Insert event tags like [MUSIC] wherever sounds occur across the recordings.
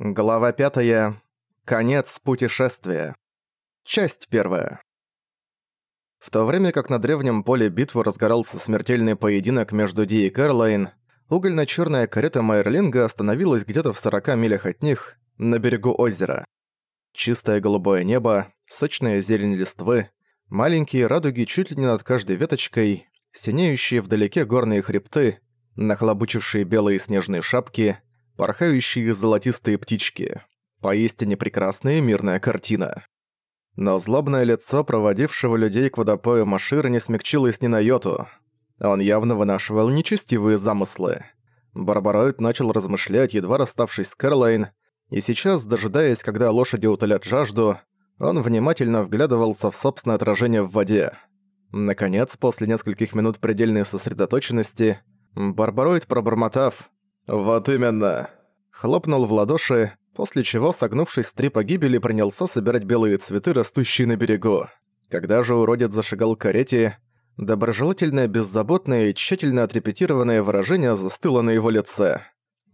Глава 5. Конец путешествия. Часть 1. В то время как на древнем поле битвы разгорался смертельный поединок между Ди и Кэролайн, угольно-чёрная карета Майерлинга остановилась где-то в 40 милях от них, на берегу озера. Чистое голубое небо, сочная зелень листвы, маленькие радуги чуть ли не над каждой веточкой, синеющие вдалеке горные хребты, нахлобучившие белые снежные шапки — порхающие золотистые птички. Поистине прекрасная мирная картина. Но злобное лицо проводившего людей к водопою Машира не смягчилось ни на йоту. Он явно вынашивал нечестивые замыслы. Барбароид начал размышлять, едва расставшись с Кэролайн, и сейчас, дожидаясь, когда лошади утолят жажду, он внимательно вглядывался в собственное отражение в воде. Наконец, после нескольких минут предельной сосредоточенности, Барбароид, пробормотав «Вот именно!» Хлопнул в ладоши, после чего, согнувшись в три погибели, принялся собирать белые цветы, растущие на берегу. Когда же уродец зашагал к карете, доброжелательное, беззаботное и тщательно отрепетированное выражение застыло на его лице.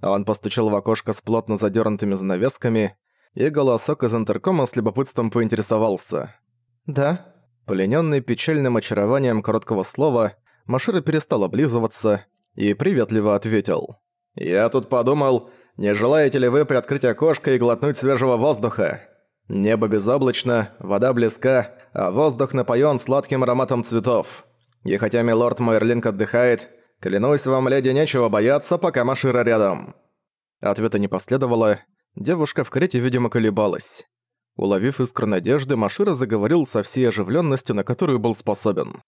Он постучал в окошко с плотно задернутыми занавесками, и голосок из интеркома с любопытством поинтересовался. «Да?» Пленённый печальным очарованием короткого слова, Машира перестал облизываться и приветливо ответил. «Я тут подумал, не желаете ли вы приоткрыть окошко и глотнуть свежего воздуха? Небо безоблачно, вода близка, а воздух напоен сладким ароматом цветов. И хотя милорд Мойерлинг отдыхает, клянусь вам, леди, нечего бояться, пока Машира рядом». Ответа не последовало, девушка в карете, видимо, колебалась. Уловив искру надежды, Машира заговорил со всей оживленностью, на которую был способен.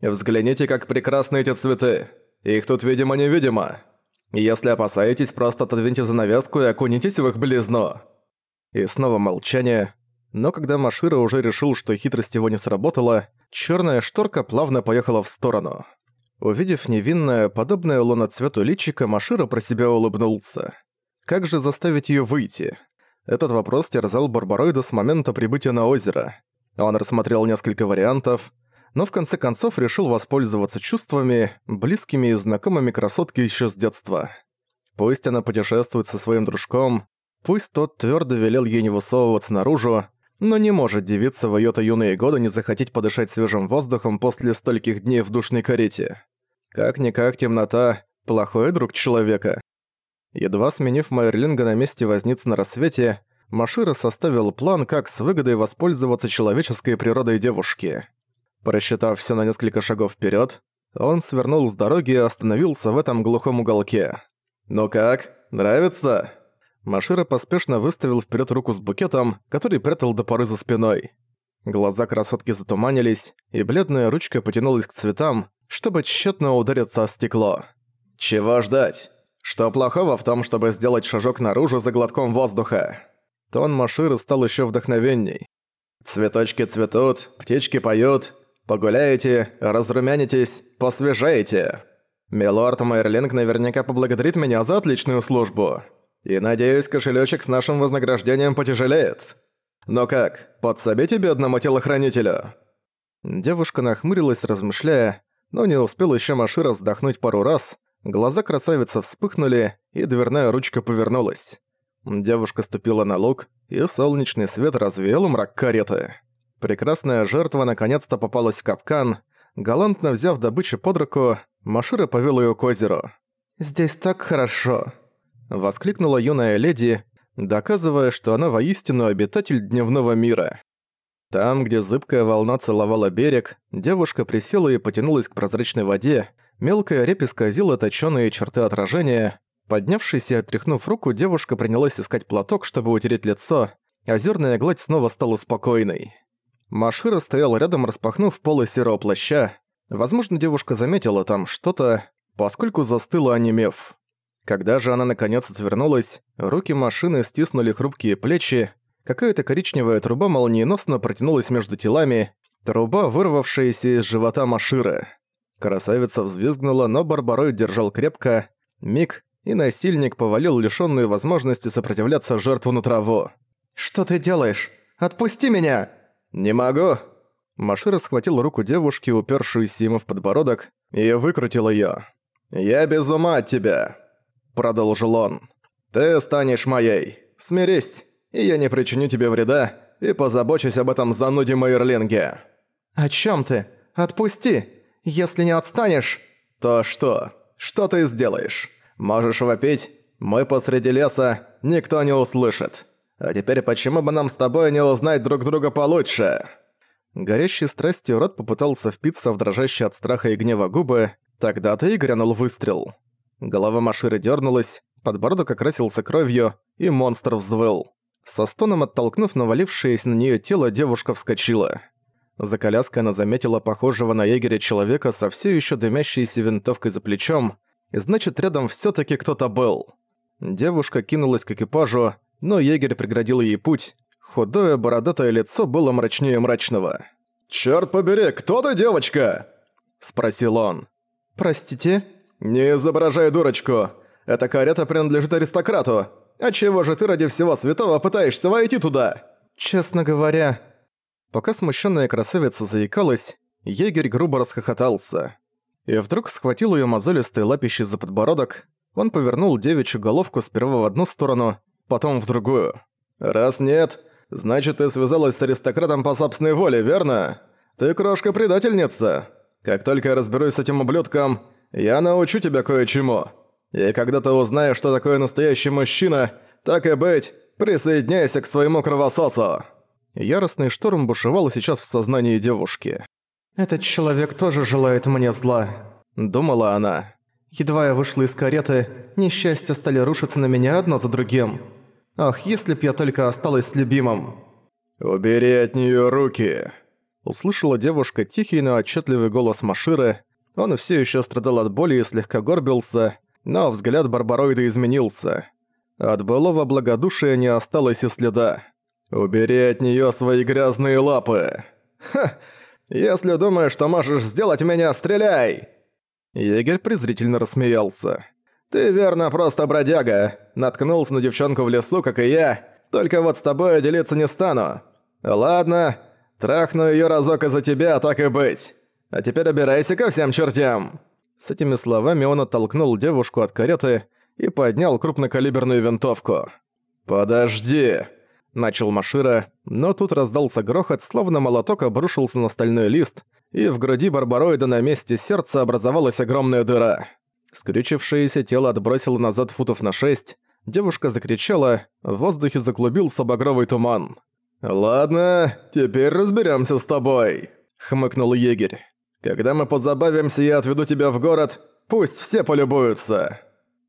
«Взгляните, как прекрасны эти цветы! Их тут видимо-невидимо!» Если опасаетесь, просто отодвиньте занавеску и окунитесь в их белизну». И снова молчание. Но когда Машира уже решил, что хитрость его не сработала, черная шторка плавно поехала в сторону. Увидев невинное, подобное луноцвету личико, Машира про себя улыбнулся. Как же заставить ее выйти? Этот вопрос терзал Барбароида с момента прибытия на озеро. Он рассмотрел несколько вариантов, но в конце концов решил воспользоваться чувствами, близкими и знакомыми красотки еще с детства. Пусть она путешествует со своим дружком, пусть тот твердо велел ей не высовываться наружу, но не может девица в её-то юные годы не захотеть подышать свежим воздухом после стольких дней в душной карете. Как-никак темнота – плохой друг человека. Едва сменив Майерлинга на месте возницы на рассвете, Машира составил план, как с выгодой воспользоваться человеческой природой девушки – Просчитав все на несколько шагов вперед, он свернул с дороги и остановился в этом глухом уголке. «Ну как, нравится?» Машира поспешно выставил вперед руку с букетом, который прятал до поры за спиной. Глаза красотки затуманились, и бледная ручка потянулась к цветам, чтобы тщетно удариться о стекло. «Чего ждать? Что плохого в том, чтобы сделать шажок наружу за глотком воздуха?» Тон Маширы стал еще вдохновенней. «Цветочки цветут, птички поют, Погуляете, разрумянитесь, посвежаете. Милорд Майерлинг наверняка поблагодарит меня за отличную службу. И надеюсь, кошелечек с нашим вознаграждением потяжелеет. Но как, подсобите бедному телохранителю?» Девушка нахмурилась, размышляя, но не успел еще Машира вздохнуть пару раз, глаза красавицы вспыхнули, и дверная ручка повернулась. Девушка ступила на луг, и солнечный свет развеял мрак кареты. Прекрасная жертва наконец-то попалась в капкан. Галантно взяв добычу под руку, Машира повел ее к озеру. «Здесь так хорошо!» Воскликнула юная леди, доказывая, что она воистину обитатель дневного мира. Там, где зыбкая волна целовала берег, девушка присела и потянулась к прозрачной воде, мелкая репь исказила точёные черты отражения. Поднявшись и отряхнув руку, девушка принялась искать платок, чтобы утереть лицо, озерная гладь снова стала спокойной. Машира стоял рядом, распахнув полы серого плаща. Возможно, девушка заметила там что-то, поскольку застыла, онемев. Когда же она наконец отвернулась, руки машины стиснули хрупкие плечи, какая-то коричневая труба молниеносно протянулась между телами, труба, вырвавшаяся из живота Маширы. Красавица взвизгнула, но Барбарой держал крепко. Миг, и насильник повалил лишённую возможности сопротивляться жертву на траву. «Что ты делаешь? Отпусти меня!» «Не могу!» Машира схватил руку девушки, упершуюся ему в подбородок, и выкрутил её. «Я без ума от тебя!» Продолжил он. «Ты станешь моей. смирись, и я не причиню тебе вреда, и позабочусь об этом зануде Майерлинге». «О чем ты? Отпусти! Если не отстанешь...» «То что? Что ты сделаешь? Можешь вопить, мы посреди леса, никто не услышит. А теперь почему бы нам с тобой не узнать друг друга получше?» Горящий страстью рот попытался впиться в дрожащие от страха и гнева губы, тогда-то и грянул выстрел. Голова Маширы дернулась, подбородок окрасился кровью, и монстр взвыл. Со стоном оттолкнув навалившееся на нее тело, девушка вскочила. За коляской она заметила похожего на егеря человека со все еще дымящейся винтовкой за плечом, и значит рядом все таки кто-то был. Девушка кинулась к экипажу, но егерь преградил ей путь. Худое бородатое лицо было мрачнее мрачного. «Чёрт побери, кто ты, девочка?» – спросил он. «Простите?» «Не изображай дурочку. Эта карета принадлежит аристократу. А чего же ты ради всего святого пытаешься войти туда?» «Честно говоря...» Пока смущенная красавица заикалась, егерь грубо расхохотался. И вдруг схватил ее мозолистой лапищей за подбородок, он повернул девичью головку сперва в одну сторону, потом в другую. «Раз нет, значит, ты связалась с аристократом по собственной воле, верно? Ты крошка-предательница. Как только я разберусь с этим ублюдком, я научу тебя кое-чему. И когда ты узнаешь, что такое настоящий мужчина, так и быть, присоединяйся к своему кровососу». Яростный шторм бушевал сейчас в сознании девушки. «Этот человек тоже желает мне зла», — думала она. Едва я вышла из кареты, несчастья стали рушиться на меня одно за другим. Ах, если б я только осталась с любимым. «Убери от неё руки!» Услышала девушка тихий, но отчетливый голос Маширы. Он все еще страдал от боли и слегка горбился, но взгляд Барбароида изменился. От былого благодушия не осталось и следа. «Убери от неё свои грязные лапы!» «Ха! Если думаешь, что можешь сделать меня, стреляй!» Егерь презрительно рассмеялся. «Ты верно просто бродяга. Наткнулся на девчонку в лесу, как и я. Только вот с тобой делиться не стану. Ладно, трахну её разок из-за тебя, так и быть. А теперь убирайся ко всем чертям». С этими словами он оттолкнул девушку от кареты и поднял крупнокалиберную винтовку. «Подожди!» – начал Машира, но тут раздался грохот, словно молоток обрушился на стальной лист, и в груди барбароида на месте сердца образовалась огромная дыра. Скрючившееся тело отбросило назад футов на шесть, девушка закричала, в воздухе заклубился багровый туман. «Ладно, теперь разберемся с тобой», — хмыкнул егерь. «Когда мы позабавимся, я отведу тебя в город, пусть все полюбуются».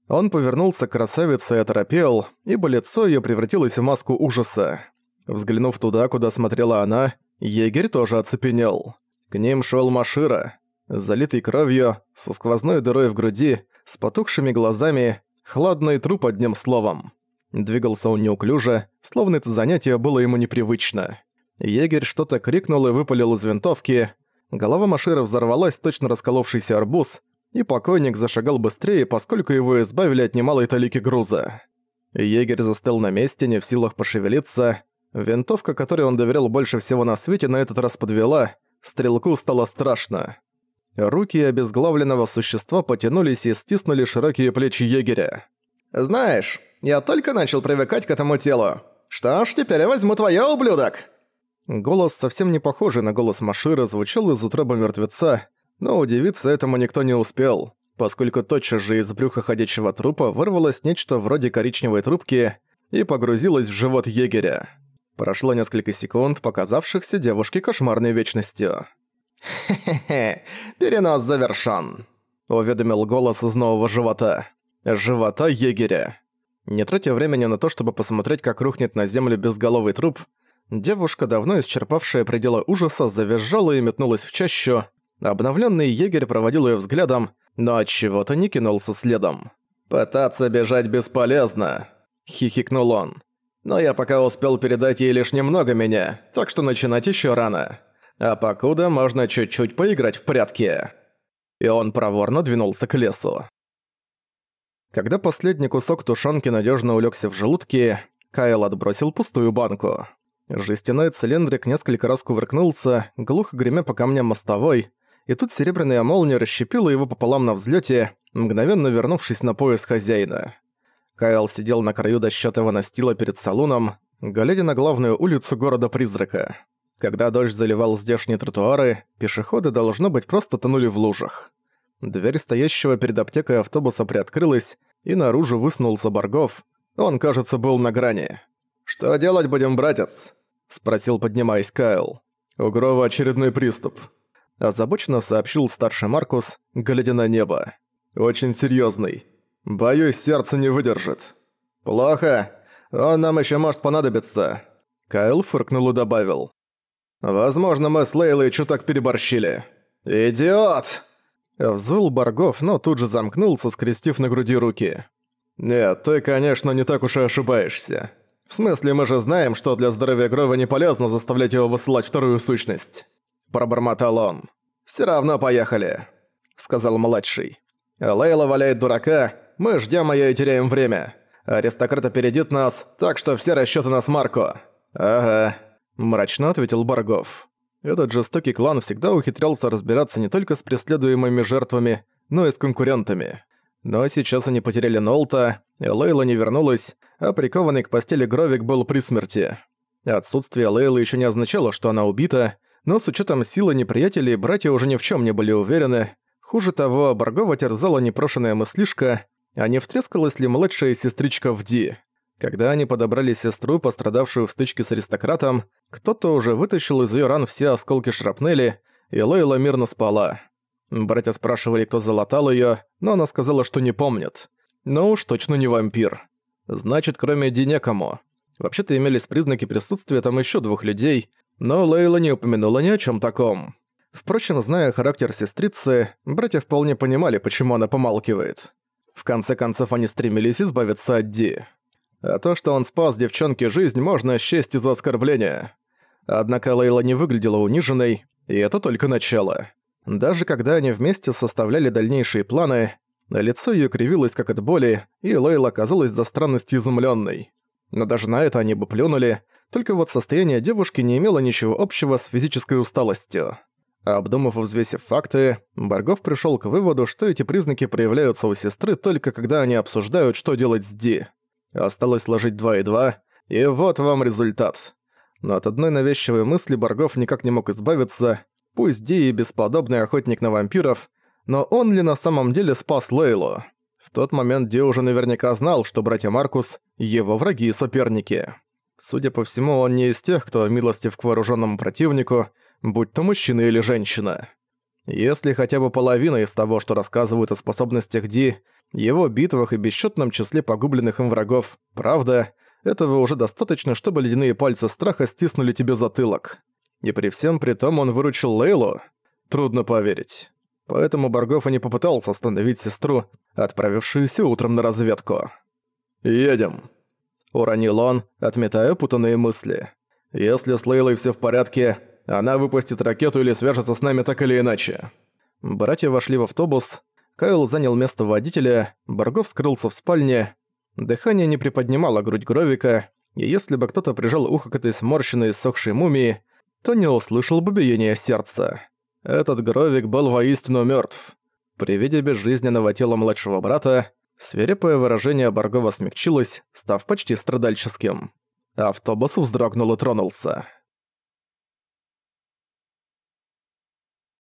Он повернулся к красавице и оторопел, ибо лицо ее превратилось в маску ужаса. Взглянув туда, куда смотрела она, егерь тоже оцепенел. К ним шел Машира, залитый кровью, со сквозной дырой в груди, с потухшими глазами, хладный труп одним словом. Двигался он неуклюже, словно это занятие было ему непривычно. Егерь что-то крикнул и выпалил из винтовки. Голова Машира взорвалась, точно расколовшийся арбуз, и покойник зашагал быстрее, поскольку его избавили от немалой талики груза. Егерь застыл на месте, не в силах пошевелиться. Винтовка, которой он доверял больше всего на свете, на этот раз подвела, Стрелку стало страшно. Руки обезглавленного существа потянулись и стиснули широкие плечи егеря. «Знаешь, я только начал привыкать к этому телу. Что ж, теперь я возьму твоё, ублюдок!» Голос, совсем не похожий на голос Машира, звучал из утроба мертвеца, но удивиться этому никто не успел, поскольку тотчас же из брюха ходячего трупа вырвалось нечто вроде коричневой трубки и погрузилось в живот егеря. Прошло несколько секунд, показавшихся девушке кошмарной вечностью. «Хе-хе-хе, [LAUGHS] перенос завершён», — уведомил голос из нового живота. Живота егеря. Не тратя времени на то, чтобы посмотреть, как рухнет на землю безголовый труп, девушка, давно исчерпавшая пределы ужаса, завизжала и метнулась в чащу. Обновленный егерь проводил ее взглядом, но от чего то не кинулся следом. «Пытаться бежать бесполезно», — хихикнул он. Но я пока успел передать ей лишь немного меня, так что начинать еще рано. А покуда можно чуть-чуть поиграть в прятки. И он проворно двинулся к лесу. Когда последний кусок тушенки надежно улегся в желудке, Кайл отбросил пустую банку. Жестяной цилиндрик несколько раз кувыркнулся, глухо гремя по камням мостовой, и тут серебряная молния расщепила его пополам на взлете, мгновенно вернувшись на пояс хозяина. Кайл сидел на краю дощатого настила перед салоном, глядя на главную улицу города-призрака. Когда дождь заливал здешние тротуары, пешеходы, должно быть, просто тонули в лужах. Дверь стоящего перед аптекой автобуса приоткрылась, и наружу высунулся Баргов. Он, кажется, был на грани. «Что делать будем, братец?» – спросил, поднимаясь Кайл. «У Грова очередной приступ», – озабоченно сообщил старший Маркус, глядя на небо. «Очень серьезный. Боюсь, сердце не выдержит». «Плохо. Он нам еще может понадобиться». Кайл фыркнул и добавил. «Возможно, мы с Лейлой чуток переборщили». «Идиот!» Взвыл Баргов, но тут же замкнулся, скрестив на груди руки. «Нет, ты, конечно, не так уж и ошибаешься. В смысле, мы же знаем, что для здоровья Грова не полезно заставлять его высылать вторую сущность». Пробормотал он. «Всё равно поехали», — сказал младший. «Лейла валяет дурака, мы ждём её и теряем время. Аристократ опередит нас, так что все расчёты на Смарко». «Ага», — мрачно ответил Баргов. Этот жестокий клан всегда ухитрялся разбираться не только с преследуемыми жертвами, но и с конкурентами. Но сейчас они потеряли Нолта, и Лейла не вернулась, а прикованный к постели Гровик был при смерти. Отсутствие Лейлы еще не означало, что она убита, но с учетом силы неприятелей братья уже ни в чем не были уверены. Хуже того, Баргова терзала непрошенная мыслишка, а не втрескалась ли младшая сестричка в Ди. Когда они подобрали сестру, пострадавшую в стычке с аристократом, кто-то уже вытащил из ее ран все осколки шрапнели, и Лейла мирно спала. Братья спрашивали, кто залатал ее, но она сказала, что не помнит. Но уж точно не вампир. Значит, кроме Ди некому. Вообще-то имелись признаки присутствия там еще двух людей, но Лейла не упомянула ни о чем таком. Впрочем, зная характер сестрицы, братья вполне понимали, почему она помалкивает. В конце концов, они стремились избавиться от Ди. А то, что он спас девчонке жизнь, можно счесть из-за оскорбления. Однако Лейла не выглядела униженной, и это только начало. Даже когда они вместе составляли дальнейшие планы, лицо её кривилось как от боли, и Лейла казалась до странности изумлённой. Но даже на это они бы плюнули, только вот состояние девушки не имело ничего общего с физической усталостью. Обдумав и взвесив факты, Баргов пришёл к выводу, что эти признаки проявляются у сестры только когда они обсуждают, что делать с Ди. Осталось сложить два и два, и вот вам результат. Но от одной навязчивой мысли Баргов никак не мог избавиться, пусть Ди и бесподобный охотник на вампиров, но он ли на самом деле спас Лейлу? В тот момент Ди уже наверняка знал, что братья Маркус – его враги и соперники. Судя по всему, он не из тех, кто милостив к вооруженному противнику, будь то мужчина или женщина. Если хотя бы половина из того, что рассказывают о способностях Ди, его битвах и бесчетном числе погубленных им врагов, правда, этого уже достаточно, чтобы ледяные пальцы страха стиснули тебе затылок. И при всем при том он выручил Лейлу? Трудно поверить. Поэтому Баргов не попытался остановить сестру, отправившуюся утром на разведку. «Едем», — уронил он, отметая путанные мысли. «Если с Лейлой все в порядке, она выпустит ракету или свяжется с нами так или иначе». Братья вошли в автобус, Кайл занял место водителя, Баргов скрылся в спальне. Дыхание не приподнимало грудь Гровика, и если бы кто-то прижал ухо к этой сморщенной и сохшей мумии, то не услышал бы биения сердца. Этот Гровик был воистину мертв. При виде безжизненного тела младшего брата, свирепое выражение Баргова смягчилось, став почти страдальческим. Автобус вздрогнул и тронулся.